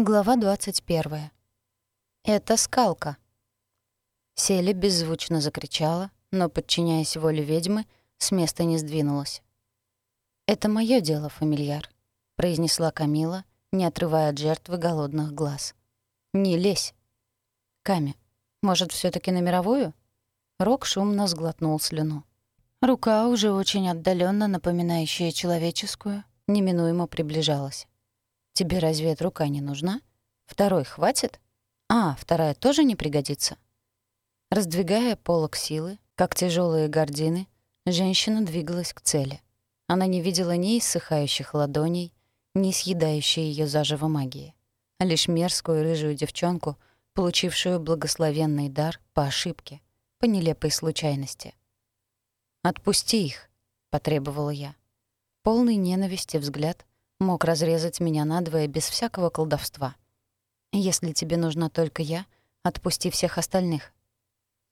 Глава 21. Это скалка. Селя беззвучно закричала, но, подчиняясь воле ведьмы, с места не сдвинулась. «Это моё дело, фамильяр», — произнесла Камила, не отрывая от жертвы голодных глаз. «Не лезь». «Ками, может, все таки на мировую?» Рок шумно сглотнул слюну. Рука, уже очень отдаленно напоминающая человеческую, неминуемо приближалась. «Тебе разве эта рука не нужна? Второй хватит? А, вторая тоже не пригодится?» Раздвигая полок силы, как тяжелые гардины, женщина двигалась к цели. Она не видела ни иссыхающих ладоней, ни съедающей ее заживо магии, а лишь мерзкую рыжую девчонку, получившую благословенный дар по ошибке, по нелепой случайности. «Отпусти их», — потребовала я. Полный ненависти взгляд мог разрезать меня надвое без всякого колдовства. «Если тебе нужна только я, отпусти всех остальных».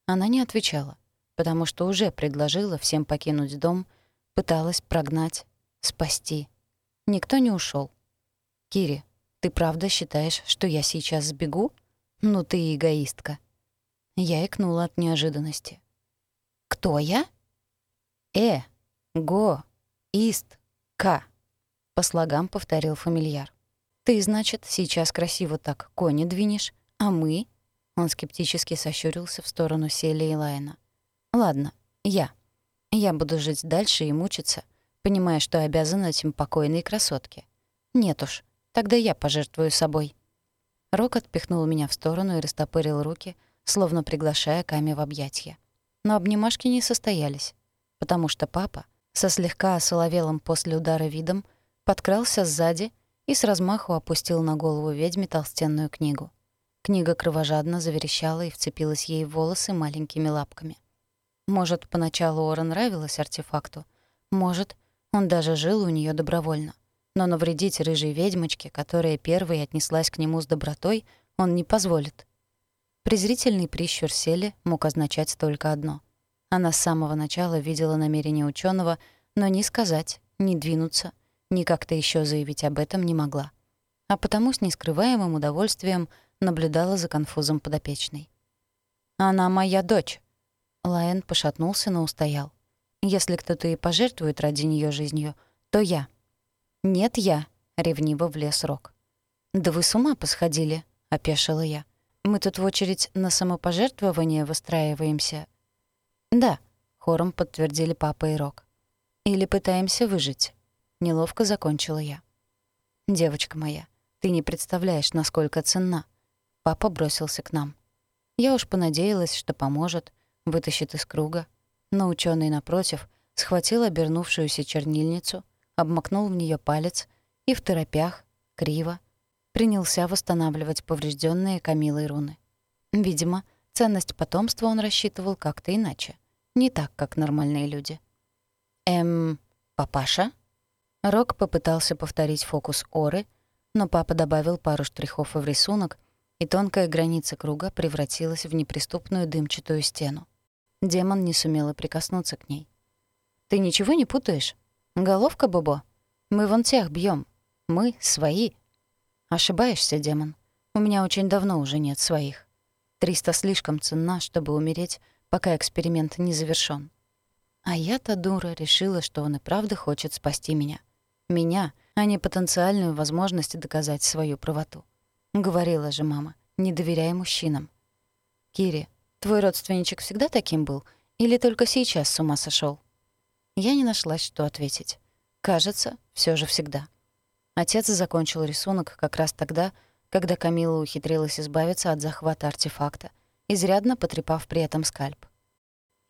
Она не отвечала, потому что уже предложила всем покинуть дом, пыталась прогнать, спасти. Никто не ушел. «Кири, ты правда считаешь, что я сейчас сбегу? Ну ты эгоистка». Я икнула от неожиданности. «Кто я?» «Э, го, ист, ка». По слогам повторил фамильяр. «Ты, значит, сейчас красиво так кони двинешь, а мы...» Он скептически сощурился в сторону Сели и Лайна. «Ладно, я. Я буду жить дальше и мучиться, понимая, что обязан этим покойной красотке. Нет уж, тогда я пожертвую собой». Рок отпихнул меня в сторону и растопырил руки, словно приглашая Ками в объятья. Но обнимашки не состоялись, потому что папа, со слегка осоловелым после удара видом, подкрался сзади и с размаху опустил на голову ведьме толстенную книгу. Книга кровожадно заверещала и вцепилась ей в волосы маленькими лапками. Может, поначалу Ора нравилась артефакту, может, он даже жил у нее добровольно. Но навредить рыжей ведьмочке, которая первой отнеслась к нему с добротой, он не позволит. Презрительный прищур Сели мог означать только одно. Она с самого начала видела намерение ученого, но ни сказать, ни двинуться — ни как-то еще заявить об этом не могла. А потому с нескрываемым удовольствием наблюдала за конфузом подопечной. «Она моя дочь!» Лайон пошатнулся, но устоял. «Если кто-то и пожертвует ради нее жизнью, то я». «Нет, я», — ревниво влез Рок. «Да вы с ума посходили», — опешила я. «Мы тут в очередь на самопожертвование выстраиваемся». «Да», — хором подтвердили папа и Рок. «Или пытаемся выжить». Неловко закончила я. «Девочка моя, ты не представляешь, насколько ценна». Папа бросился к нам. Я уж понадеялась, что поможет, вытащит из круга. Но ученый напротив схватил обернувшуюся чернильницу, обмакнул в нее палец и в торопях, криво, принялся восстанавливать поврежденные Камилой руны. Видимо, ценность потомства он рассчитывал как-то иначе. Не так, как нормальные люди. «Эм, папаша?» Рок попытался повторить фокус Оры, но папа добавил пару штрихов в рисунок, и тонкая граница круга превратилась в неприступную дымчатую стену. Демон не сумел прикоснуться к ней. «Ты ничего не путаешь? Головка, Бобо? Мы вон тех бьем. Мы свои». «Ошибаешься, демон. У меня очень давно уже нет своих. Триста слишком ценна, чтобы умереть, пока эксперимент не завершён. А я-то, дура, решила, что он и правда хочет спасти меня. Меня, а не потенциальную возможность доказать свою правоту. Говорила же мама, не доверяй мужчинам. «Кири, твой родственничек всегда таким был? Или только сейчас с ума сошел? Я не нашлась, что ответить. Кажется, все же всегда. Отец закончил рисунок как раз тогда, когда Камила ухитрилась избавиться от захвата артефакта, изрядно потрепав при этом скальп.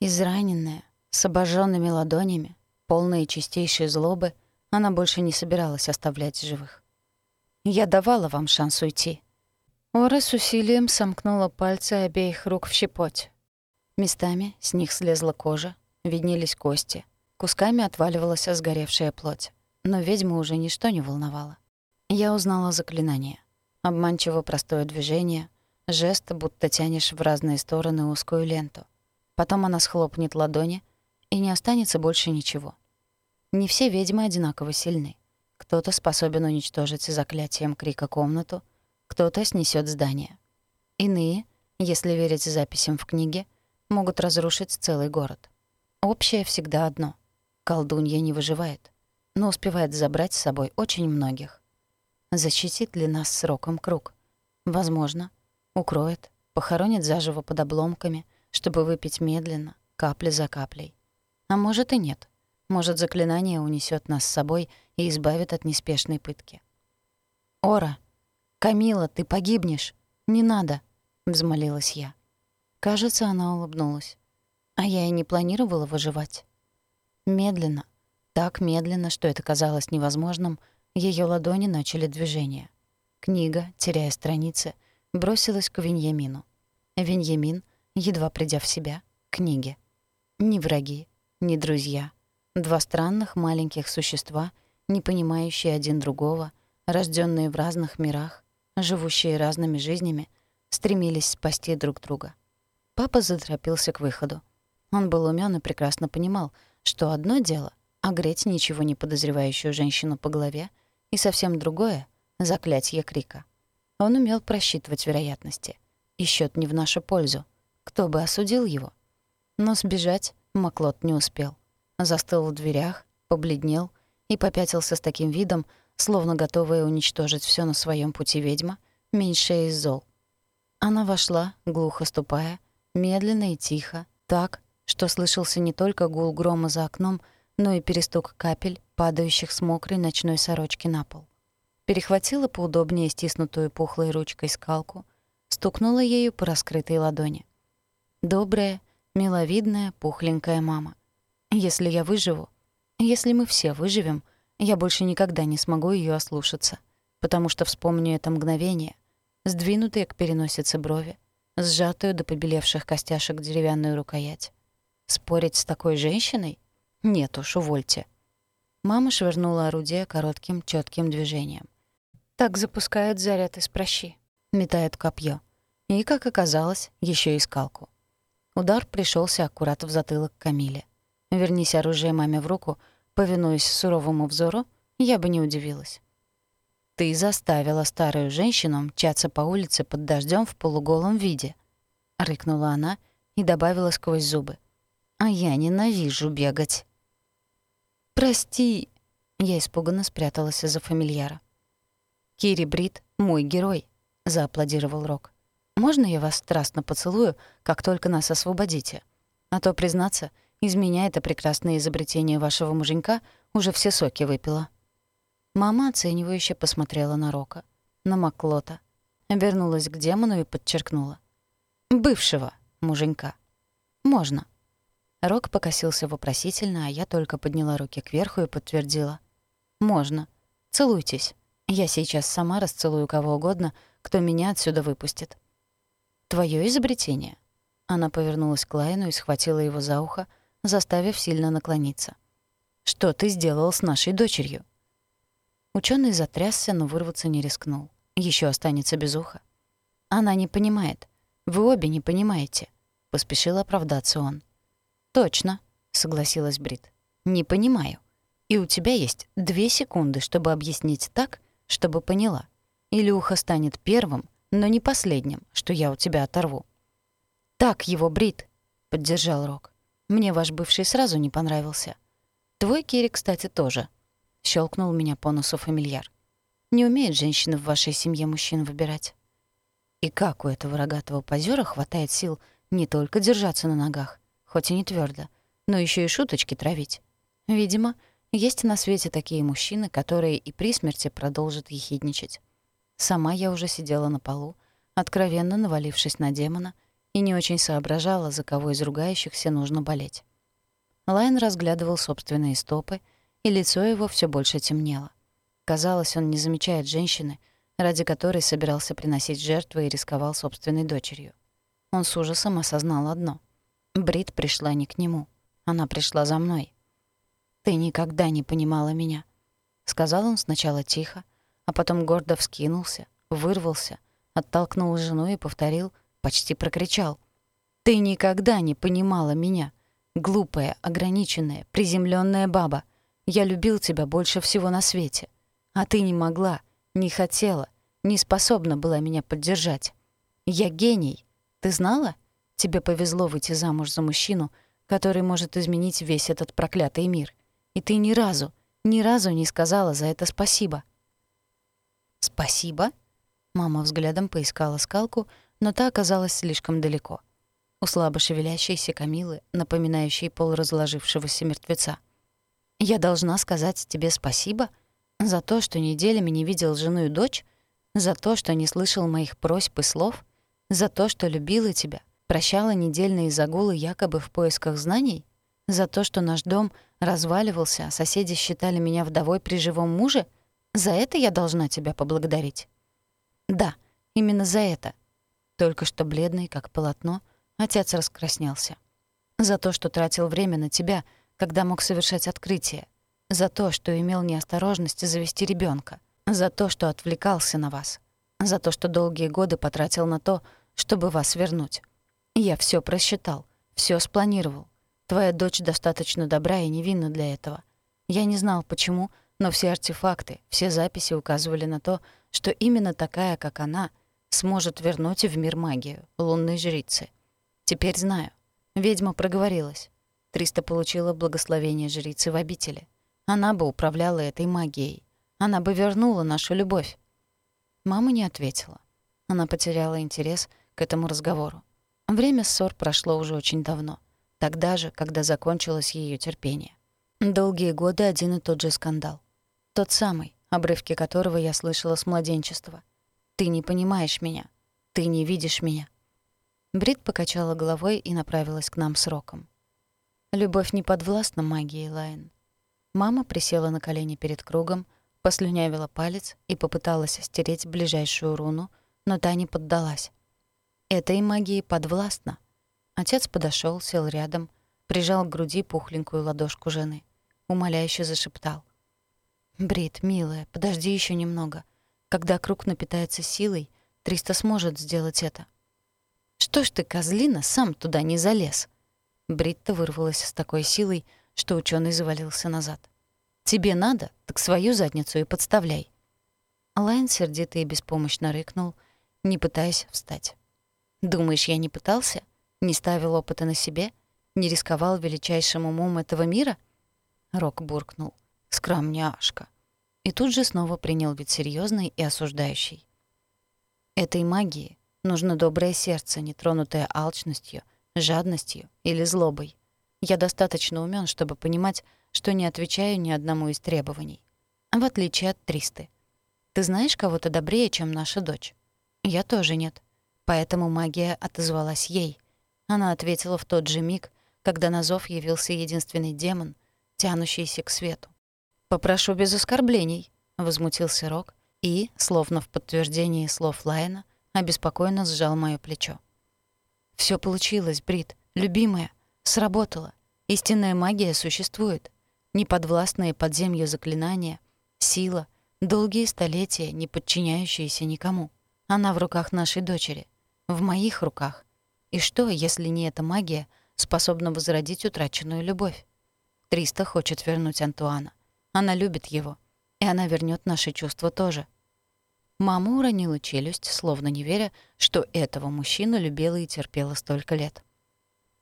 Израненная, с обожженными ладонями, полная чистейшей злобы — она больше не собиралась оставлять живых. «Я давала вам шанс уйти». Ора с усилием сомкнула пальцы обеих рук в щепоть. Местами с них слезла кожа, виднелись кости, кусками отваливалась сгоревшая плоть. Но ведьму уже ничто не волновало. Я узнала заклинание. Обманчиво простое движение, жест, будто тянешь в разные стороны узкую ленту. Потом она схлопнет ладони, и не останется больше ничего — не все ведьмы одинаково сильны. Кто-то способен уничтожить заклятием крика комнату, кто-то снесет здание. Иные, если верить записям в книге, могут разрушить целый город. Общее всегда одно — колдунья не выживает, но успевает забрать с собой очень многих. Защитит ли нас сроком круг? Возможно. Укроет, похоронит заживо под обломками, чтобы выпить медленно, капля за каплей. А может и нет. Может, заклинание унесет нас с собой и избавит от неспешной пытки. «Ора! Камила, ты погибнешь! Не надо!» — взмолилась я. Кажется, она улыбнулась. А я и не планировала выживать. Медленно, так медленно, что это казалось невозможным, ее ладони начали движение. Книга, теряя страницы, бросилась к Виньямину. Виньямин, едва придя в себя, к книге. Ни враги, ни друзья. Два странных маленьких существа, не понимающие один другого, рожденные в разных мирах, живущие разными жизнями, стремились спасти друг друга. Папа заторопился к выходу. Он был умён и прекрасно понимал, что одно дело — огреть ничего не подозревающую женщину по голове, и совсем другое — заклятие крика. Он умел просчитывать вероятности. И счёт не в нашу пользу. Кто бы осудил его? Но сбежать Маклот не успел. Застыл в дверях, побледнел и попятился с таким видом, словно готовая уничтожить всё на своём пути ведьма, меньшая из зол. Она вошла, глухо ступая, медленно и тихо, так, что слышался не только гул грома за окном, но и перестук капель, падающих с мокрой ночной сорочки на пол. Перехватила поудобнее стиснутую пухлой ручкой скалку, стукнула ею по раскрытой ладони. Добрая, миловидная, пухленькая мама. Если я выживу, если мы все выживем, я больше никогда не смогу ее ослушаться, потому что вспомню это мгновение, сдвинутые к переносице брови, сжатую до побелевших костяшек деревянную рукоять. Спорить с такой женщиной? Нет уж, увольте. Мама швырнула орудие коротким, четким движением. Так запускают заряд из прощи. Метает копье. И, как оказалось, еще и скалку. Удар пришелся аккурат в затылок Камиле. Вернись оружие маме в руку, повинуясь суровому взору, я бы не удивилась. «Ты заставила старую женщину мчаться по улице под дождем в полуголом виде», — рыкнула она и добавила сквозь зубы. А я ненавижу бегать. «Прости!» — я испуганно спряталась за фамильяра. «Кири Брит — мой герой», — зааплодировал Рок. «Можно я вас страстно поцелую, как только нас освободите? А то, признаться, из меня это прекрасное изобретение вашего муженька уже все соки выпила». Мама оценивающе посмотрела на Рока, на Маклота, вернулась к демону и подчеркнула. «Бывшего муженька. Можно». Рок покосился вопросительно, а я только подняла руки кверху и подтвердила. «Можно. Целуйтесь. Я сейчас сама расцелую кого угодно, кто меня отсюда выпустит». «Твоё изобретение». Она повернулась к Лайну и схватила его за ухо, заставив сильно наклониться. «Что ты сделал с нашей дочерью?» Учёный затрясся, но вырваться не рискнул. Ещё останется без уха. «Она не понимает. Вы обе не понимаете», — поспешил оправдаться он. «Точно», — согласилась Брит. «Не понимаю. И у тебя есть две секунды, чтобы объяснить так, чтобы поняла. Или ухо станет первым, но не последним, что я у тебя оторву». «Так его, Брит», — поддержал Рок. «Мне ваш бывший сразу не понравился. Твой Кири, кстати, тоже», — щелкнул меня по носу фамильяр. «Не умеет женщина в вашей семье мужчин выбирать». И как у этого рогатого позера хватает сил не только держаться на ногах, хоть и не твердо, но еще и шуточки травить. Видимо, есть на свете такие мужчины, которые и при смерти продолжат ехидничать. Сама я уже сидела на полу, откровенно навалившись на демона, и не очень соображала, за кого из ругающихся нужно болеть. Лайн разглядывал собственные стопы, и лицо его все больше темнело. Казалось, он не замечает женщины, ради которой собирался приносить жертвы и рисковал собственной дочерью. Он с ужасом осознал одно. Брит пришла не к нему. Она пришла за мной. «Ты никогда не понимала меня», — сказал он сначала тихо, а потом гордо вскинулся, вырвался, оттолкнул жену и повторил, почти прокричал. «Ты никогда не понимала меня, глупая, ограниченная, приземленная баба. Я любил тебя больше всего на свете. А ты не могла, не хотела, не способна была меня поддержать. Я гений. Ты знала? Тебе повезло выйти замуж за мужчину, который может изменить весь этот проклятый мир. И ты ни разу, ни разу не сказала за это спасибо. «Спасибо?» Мама взглядом поискала скалку, но та оказалась слишком далеко. У слабо шевелящейся Камилы, напоминающей полуразложившегося мертвеца. «Я должна сказать тебе спасибо за то, что неделями не видел жену и дочь, за то, что не слышал моих просьб и слов, за то, что любила тебя, прощала недельные загулы якобы в поисках знаний, за то, что наш дом разваливался, а соседи считали меня вдовой при живом муже? За это я должна тебя поблагодарить?» «Да, именно за это». Только что бледный, как полотно, отец раскраснелся. «За то, что тратил время на тебя, когда мог совершать открытие. За то, что имел неосторожность завести ребенка. За то, что отвлекался на вас. За то, что долгие годы потратил на то, чтобы вас вернуть. Я все просчитал, все спланировал. Твоя дочь достаточно добра и невинна для этого. Я не знал, почему, но все артефакты, все записи указывали на то, что именно такая, как она, сможет вернуть в мир магию, лунной жрицы. Теперь знаю. Ведьма проговорилась. Триста получила благословение жрицы в обители. Она бы управляла этой магией. Она бы вернула нашу любовь. Мама не ответила. Она потеряла интерес к этому разговору. Время ссор прошло уже очень давно. Тогда же, когда закончилось ее терпение. Долгие годы один и тот же скандал. Тот самый, обрывки которого я слышала с младенчества. «Ты не понимаешь меня. Ты не видишь меня». Брит покачала головой и направилась к нам с роком. «Любовь не подвластна магии, Лайн». Мама присела на колени перед кругом, послюнявила палец и попыталась стереть ближайшую руну, но та не поддалась. Этой магии подвластна. Отец подошел, сел рядом, прижал к груди пухленькую ладошку жены. Умоляюще зашептал. «Брит, милая, подожди еще немного. Когда круг напитается силой, Триста сможет сделать это». «Что ж ты, козлина, сам туда не залез?» Бритта вырвалась с такой силой, что ученый завалился назад. Тебе надо, так свою задницу и подставляй». Лайн сердито и беспомощно рыкнул, не пытаясь встать. «Думаешь, я не пытался? Не ставил опыта на себе? Не рисковал величайшим умом этого мира?» Рок буркнул. «Скромняшка». И тут же снова принял вид серьезный и осуждающий. «Этой магии нужно доброе сердце, не тронутое алчностью, жадностью или злобой. Я достаточно умен, чтобы понимать, что не отвечаю ни одному из требований. В отличие от Тристы. Ты знаешь кого-то добрее, чем наша дочь? Я тоже нет. Поэтому магия отозвалась ей. Она ответила в тот же миг, когда на зов явился единственный демон, тянущийся к свету. «Попрошу без оскорблений», — возмутился Рок и, словно в подтверждении слов Лайна, обеспокоенно сжал моё плечо. Всё получилось, Брит, любимая, сработало. Истинная магия существует неподвластные подземью заклинания, сила, долгие столетия, не подчиняющиеся никому. Она в руках нашей дочери, в моих руках. И что, если не эта магия способна возродить утраченную любовь? Триста хочет вернуть Антуана. Она любит его, и она вернет наши чувства тоже. Мама уронила челюсть, словно не веря, что этого мужчину любила и терпела столько лет.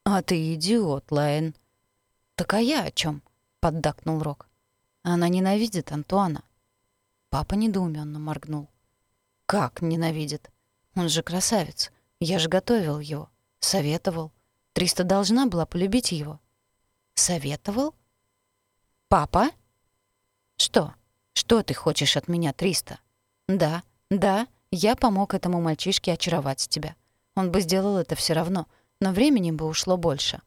«А ты идиот, Лайн». «Так а я о чем? поддакнул Рок. Она ненавидит Антуана. Папа недоуменно моргнул. Как ненавидит? Он же красавец. Я же готовил его, советовал. Триста должна была полюбить его. Советовал? Папа? Что? Что ты хочешь от меня, Триста? Да, да, я помог этому мальчишке очаровать тебя. Он бы сделал это все равно, но времени бы ушло больше.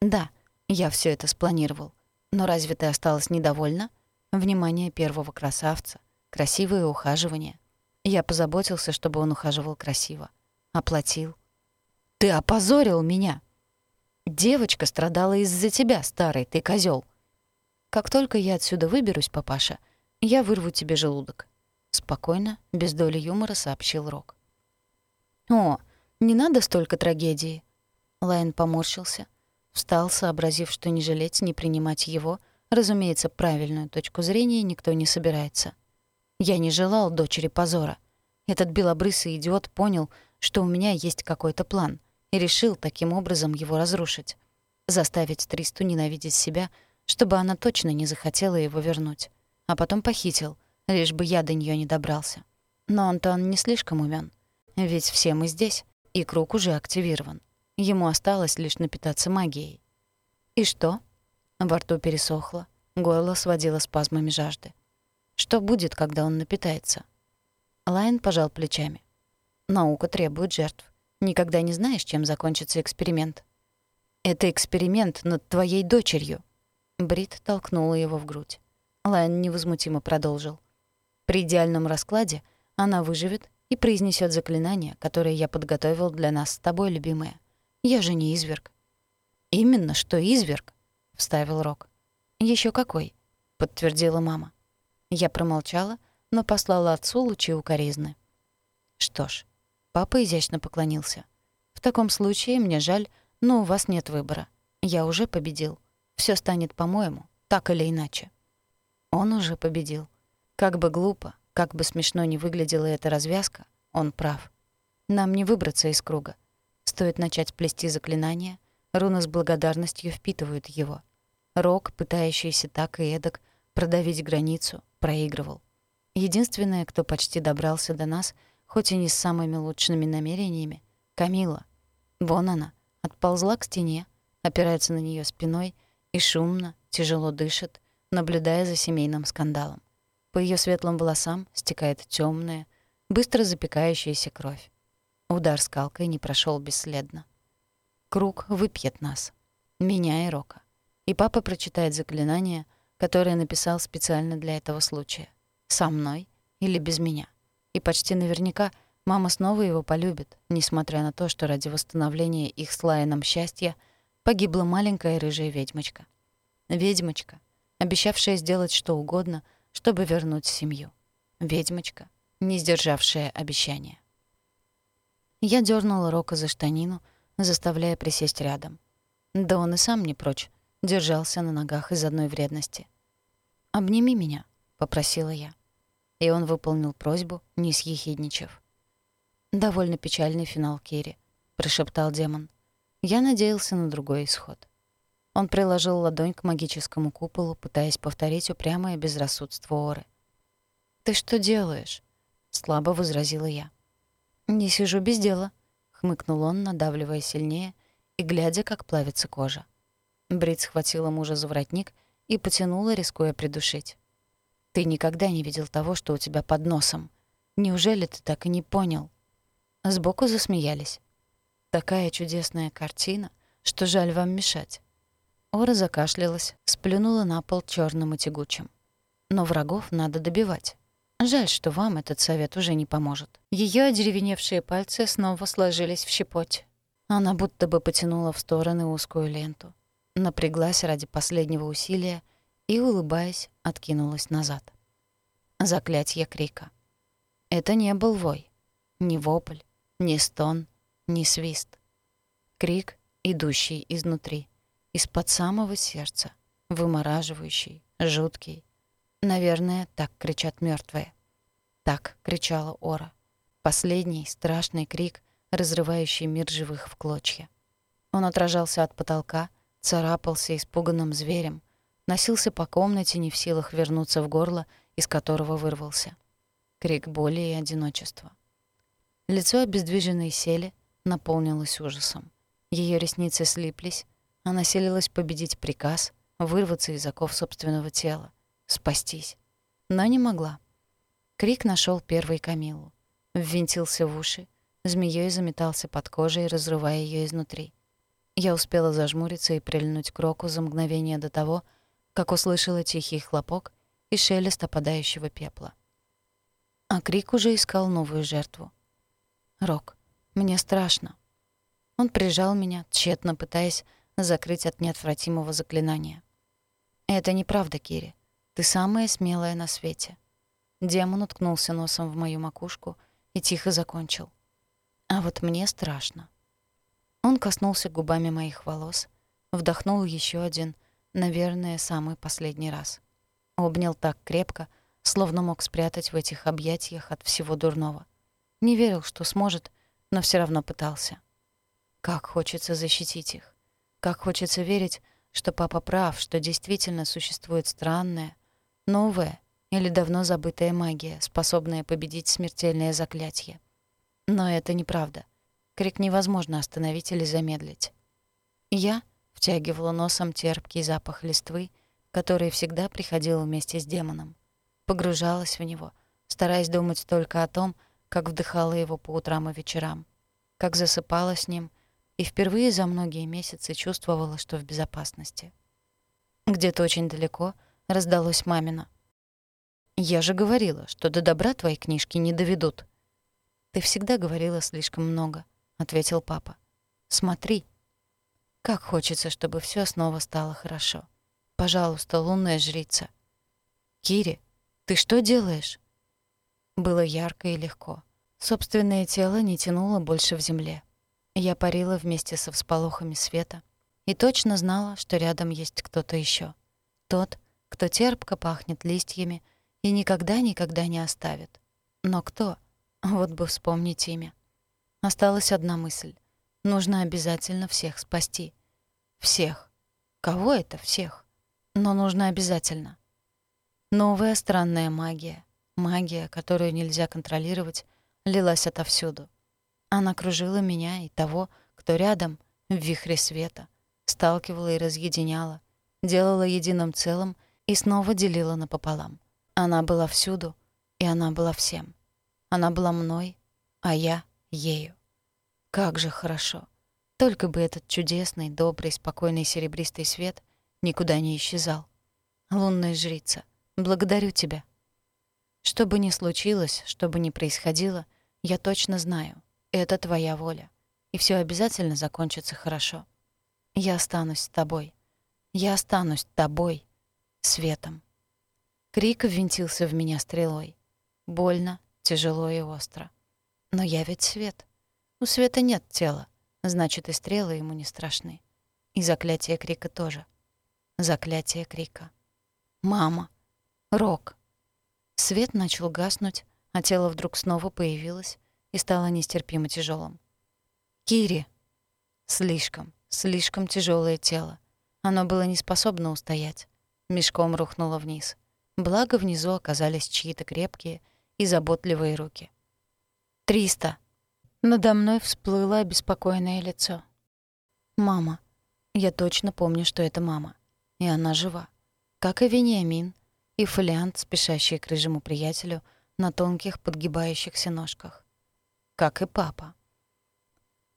Да, я все это спланировал. Но разве ты осталась недовольна? Внимание первого красавца, красивое ухаживание. Я позаботился, чтобы он ухаживал красиво. Оплатил. Ты опозорил меня. Девочка страдала из-за тебя, старый ты козел. Как только я отсюда выберусь, папаша, я вырву тебе желудок. Спокойно, без доли юмора сообщил Рок. О, не надо столько трагедии. Лайн поморщился, Встал, сообразив, что не жалеть, не принимать его, разумеется, правильную точку зрения никто не собирается. Я не желал дочери позора. Этот белобрысый идиот понял, что у меня есть какой-то план, и решил таким образом его разрушить. Заставить Тристу ненавидеть себя, чтобы она точно не захотела его вернуть. А потом похитил, лишь бы я до нее не добрался. Но Антон не слишком умен. Ведь все мы здесь, и круг уже активирован. Ему осталось лишь напитаться магией. И что? Во рту пересохло, горло сводило спазмами жажды. Что будет, когда он напитается? Лайн пожал плечами. Наука требует жертв. Никогда не знаешь, чем закончится эксперимент. Это эксперимент над твоей дочерью. Брит толкнула его в грудь. Лайн невозмутимо продолжил. При идеальном раскладе она выживет и произнесет заклинание, которое я подготовил для нас с тобой, любимая. Я же не изверг. Именно что изверг, вставил Рок. Еще какой, подтвердила мама. Я промолчала, но послала отцу лучи укоризны. Что ж, папа изящно поклонился. В таком случае мне жаль, но у вас нет выбора. Я уже победил. Все станет по-моему, так или иначе. Он уже победил. Как бы глупо, как бы смешно ни выглядела эта развязка, он прав. Нам не выбраться из круга. Стоит начать плести заклинание, руны с благодарностью впитывают его. Рок, пытающийся так и эдак продавить границу, проигрывал. Единственная, кто почти добрался до нас, хоть и не с самыми лучшими намерениями, Камила. Вон она, отползла к стене, опирается на нее спиной и шумно, тяжело дышит, наблюдая за семейным скандалом. По ее светлым волосам стекает темная, быстро запекающаяся кровь. Удар скалкой не прошел бесследно. Круг выпьет нас, меня и Рока. И папа прочитает заклинание, которое написал специально для этого случая со мной или без меня. И почти наверняка мама снова его полюбит, несмотря на то, что ради восстановления их с Лайоном счастья погибла маленькая рыжая ведьмочка. Ведьмочка, обещавшая сделать что угодно, чтобы вернуть семью. Ведьмочка, не сдержавшая обещания. Я дернула Рока за штанину, заставляя присесть рядом. Да он и сам не прочь, держался на ногах из одной вредности. «Обними меня», — попросила я. И он выполнил просьбу, не съехидничав. «Довольно печальный финал Кири», — прошептал демон. Я надеялся на другой исход. Он приложил ладонь к магическому куполу, пытаясь повторить упрямое безрассудство Оры. «Ты что делаешь?» — слабо возразила я. «Не сижу без дела», — хмыкнул он, надавливая сильнее и глядя, как плавится кожа. Брит схватила мужа за воротник и потянула, рискуя придушить. Ты никогда не видел того, что у тебя под носом. Неужели ты так и не понял?» Сбоку засмеялись. «Такая чудесная картина, что жаль вам мешать». Ора закашлялась, сплюнула на пол черным и тягучим. «Но врагов надо добивать. Жаль, что вам этот совет уже не поможет». Ее одеревеневшие пальцы снова сложились в щепоть. Она будто бы потянула в стороны узкую ленту. Напряглась ради последнего усилия — и, улыбаясь, откинулась назад. Заклятье крика. Это не был вой, ни вопль, ни стон, ни свист. Крик, идущий изнутри, из-под самого сердца, вымораживающий, жуткий. Наверное, так кричат мертвые. Так кричала Ора. Последний страшный крик, разрывающий мир живых в клочья. Он отражался от потолка, царапался испуганным зверем, носился по комнате, не в силах вернуться в горло, из которого вырвался. Крик боли и одиночества. Лицо обездвиженной сели наполнилось ужасом. Ее ресницы слиплись, она селилась победить приказ, вырваться из оков собственного тела, спастись. Но не могла. Крик нашел первый Камилу. Ввинтился в уши, змеей заметался под кожей, разрывая ее изнутри. Я успела зажмуриться и прильнуть к року за мгновение до того, как услышала тихий хлопок и шелест опадающего пепла. А крик уже искал новую жертву. «Рок, мне страшно». Он прижал меня, тщетно пытаясь закрыть от неотвратимого заклинания. «Это неправда, Кири. Ты самая смелая на свете». Демон уткнулся носом в мою макушку и тихо закончил. «А вот мне страшно». Он коснулся губами моих волос, вдохнул еще один наверное, самый последний раз. Обнял так крепко, словно мог спрятать в этих объятиях от всего дурного. Не верил, что сможет, но все равно пытался. Как хочется защитить их. Как хочется верить, что папа прав, что действительно существует странная, новая или давно забытая магия, способная победить смертельное заклятие. Но это неправда. Крик невозможно остановить или замедлить. Я втягивала носом терпкий запах листвы, который всегда приходил вместе с демоном. Погружалась в него, стараясь думать только о том, как вдыхала его по утрам и вечерам, как засыпала с ним и впервые за многие месяцы чувствовала, что в безопасности. Где-то очень далеко раздалось мамино. «Я же говорила, что до добра твои книжки не доведут». «Ты всегда говорила слишком много», — ответил папа. «Смотри». Как хочется, чтобы все снова стало хорошо. Пожалуйста, лунная жрица. «Кири, ты что делаешь?» Было ярко и легко. Собственное тело не тянуло больше в земле. Я парила вместе со всполохами света и точно знала, что рядом есть кто-то еще. Тот, кто терпко пахнет листьями и никогда-никогда не оставит. Но кто? Вот бы вспомнить имя. Осталась одна мысль. Нужно обязательно всех спасти. Всех. Кого это всех? Но нужно обязательно. Новая странная магия. Магия, которую нельзя контролировать, лилась отовсюду. Она кружила меня и того, кто рядом, в вихре света, сталкивала и разъединяла, делала единым целым и снова делила напополам. Она была всюду, и она была всем. Она была мной, а я — ею. Как же хорошо. Только бы этот чудесный, добрый, спокойный серебристый свет никуда не исчезал. Лунная жрица, благодарю тебя. Что бы ни случилось, что бы ни происходило, я точно знаю, это твоя воля, и все обязательно закончится хорошо. Я останусь с тобой. Я останусь тобой, светом. Крик ввинтился в меня стрелой. Больно, тяжело и остро. Но я ведь свет. У света нет тела, значит, и стрелы ему не страшны. И заклятие крика тоже. Заклятие крика. «Мама! Рок!» Свет начал гаснуть, а тело вдруг снова появилось и стало нестерпимо тяжелым. «Кири!» Слишком, слишком тяжелое тело. Оно было не способно устоять. Мешком рухнуло вниз. Благо внизу оказались чьи-то крепкие и заботливые руки. «Триста!» Надо мной всплыло обеспокоенное лицо. «Мама. Я точно помню, что это мама. И она жива. Как и Вениамин, и фолиант, спешащий к рыжему приятелю на тонких подгибающихся ножках. Как и папа.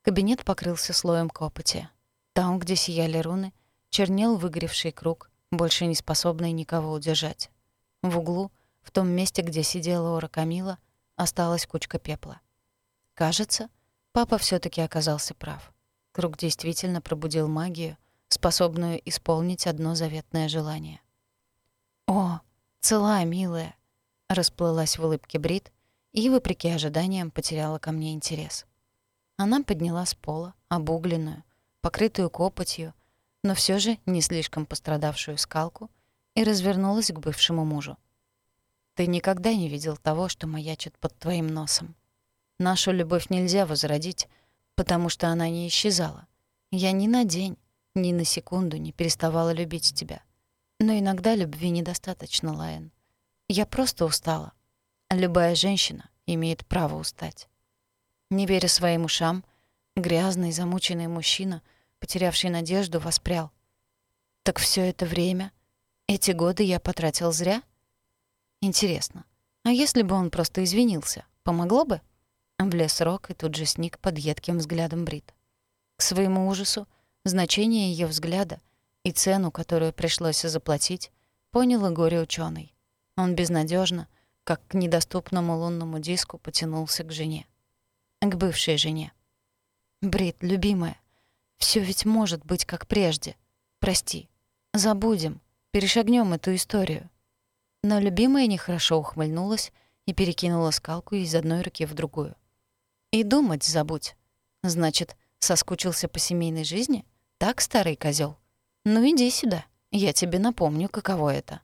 Кабинет покрылся слоем копоти. Там, где сияли руны, чернел выгоревший круг, больше не способный никого удержать. В углу, в том месте, где сидела Ора Камила, осталась кучка пепла. Кажется, папа все таки оказался прав. Круг действительно пробудил магию, способную исполнить одно заветное желание. «О, цела, милая!» — расплылась в улыбке Брит и, вопреки ожиданиям, потеряла ко мне интерес. Она подняла с пола обугленную, покрытую копотью, но все же не слишком пострадавшую скалку и развернулась к бывшему мужу. «Ты никогда не видел того, что маячит под твоим носом. Нашу любовь нельзя возродить, потому что она не исчезала. Я ни на день, ни на секунду не переставала любить тебя. Но иногда любви недостаточно, Лайен. Я просто устала. Любая женщина имеет право устать. Не веря своим ушам, грязный, замученный мужчина, потерявший надежду, воспрял. Так все это время, эти годы я потратил зря? Интересно, а если бы он просто извинился, помогло бы? Влез Рок и тут же сник под едким взглядом Брит. К своему ужасу, значение ее взгляда и цену, которую пришлось заплатить, понял и горе-учёный. Он безнадежно, как к недоступному лунному диску, потянулся к жене. К бывшей жене. «Брит, любимая, все ведь может быть как прежде. Прости. Забудем. Перешагнем эту историю». Но любимая нехорошо ухмыльнулась и перекинула скалку из одной руки в другую. «И думать забудь. Значит, соскучился по семейной жизни? Так, старый козел. «Ну иди сюда, я тебе напомню, каково это».